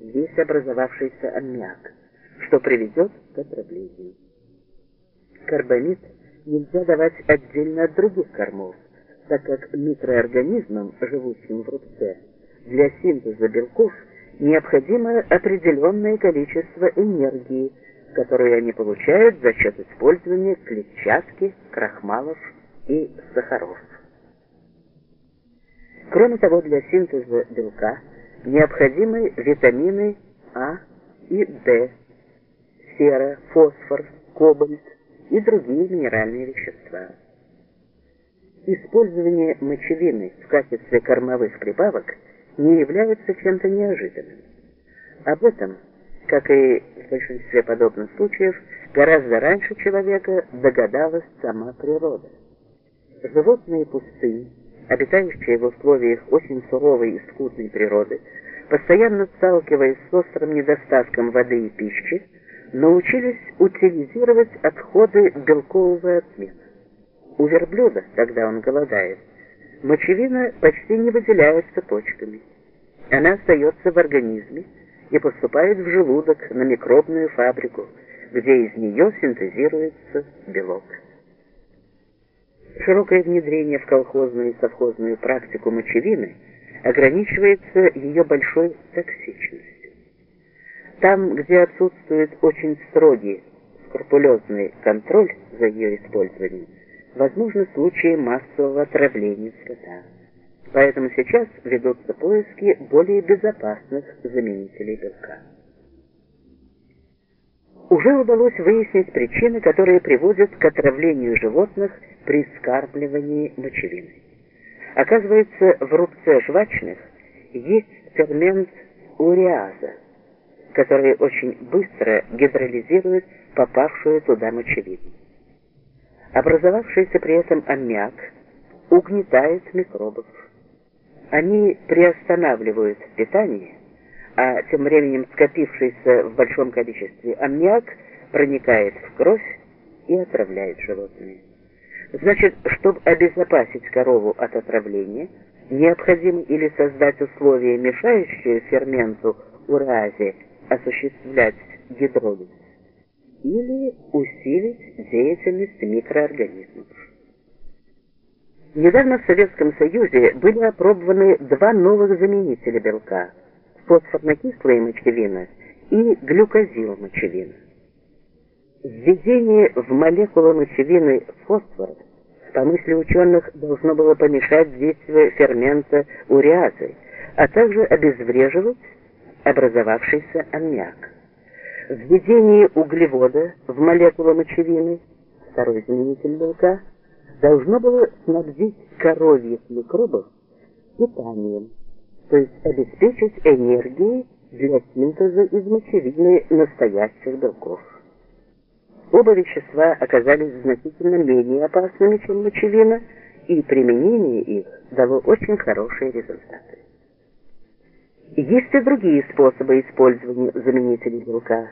весь образовавшийся аммиак, что приведет к отравлению. Карбамид нельзя давать отдельно от других кормов, так как микроорганизмам, живущим в рубце, для синтеза белков необходимо определенное количество энергии, которую они получают за счет использования клетчатки, крахмалов и сахаров. Кроме того, для синтеза белка необходимы витамины А и D, сера, фосфор, кобальт и другие минеральные вещества. Использование мочевины в качестве кормовых прибавок не является чем-то неожиданным. Об этом, как и в большинстве подобных случаев, гораздо раньше человека догадалась сама природа. Животные пустыни, обитающие в условиях очень суровой и скудной природы, постоянно сталкиваясь с острым недостатком воды и пищи, научились утилизировать отходы белкового обмена. У верблюда, когда он голодает, мочевина почти не выделяется почками. Она остается в организме и поступает в желудок на микробную фабрику, где из нее синтезируется белок. Широкое внедрение в колхозную и совхозную практику мочевины ограничивается ее большой токсичностью. Там, где отсутствует очень строгий, скрупулезный контроль за ее использованием, возможны случаи массового отравления скота. Поэтому сейчас ведутся поиски более безопасных заменителей белка. Уже удалось выяснить причины, которые приводят к отравлению животных при скармливании мочевиной. Оказывается, в рубце жвачных есть фермент уреаза, который очень быстро гидролизирует попавшую туда мочевину. Образовавшийся при этом аммиак угнетает микробов. Они приостанавливают питание, тем временем скопившийся в большом количестве аммиак проникает в кровь и отравляет животные. Значит, чтобы обезопасить корову от отравления, необходимо или создать условия, мешающие ферменту уразе осуществлять гидролиз, или усилить деятельность микроорганизмов. Недавно в Советском Союзе были опробованы два новых заменителя белка – фосфорно-кислая мочевина и глюкозил-мочевина. Введение в молекулу мочевины фосфора, по мысли ученых, должно было помешать действию фермента уреазы, а также обезвреживать образовавшийся аммиак. Введение углевода в молекулу мочевины, второй заменитель белка, должно было снабдить коровьих микробов питанием, то есть обеспечить энергией для синтеза из мочевины настоящих белков. Оба вещества оказались значительно менее опасными, чем мочевина, и применение их дало очень хорошие результаты. Есть и другие способы использования заменителей белка.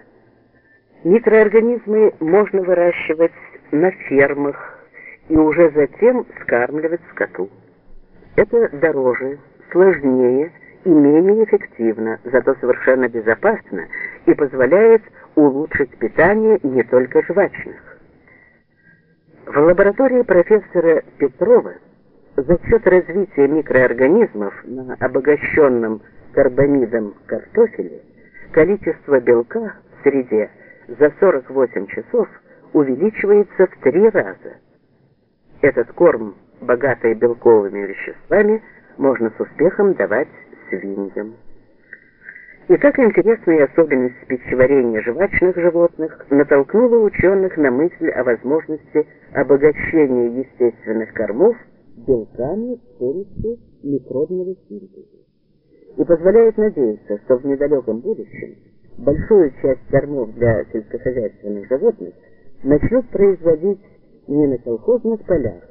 Микроорганизмы можно выращивать на фермах и уже затем скармливать скоту. Это дороже, сложнее и менее эффективно, зато совершенно безопасно и позволяет улучшить питание не только жвачных. В лаборатории профессора Петрова за счет развития микроорганизмов на обогащенном карбамидом картофеле количество белка в среде за 48 часов увеличивается в три раза. Этот корм, богатый белковыми веществами, можно с успехом давать свиньям. И как интересная особенность пищеварения жвачных животных натолкнула ученых на мысль о возможности обогащения естественных кормов белками с помощью микробного синтеза. И позволяет надеяться, что в недалеком будущем большую часть кормов для сельскохозяйственных животных начнут производить не на колхозных полях,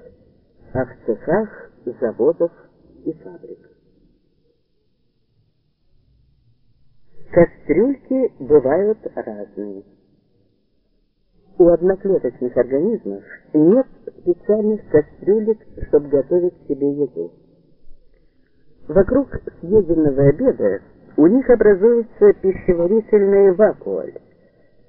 а в цехах, заводах и фабриках. Кастрюльки бывают разные. У одноклеточных организмов нет специальных кастрюлек, чтобы готовить себе еду. Вокруг съеденного обеда у них образуется пищеварительная вакуоль.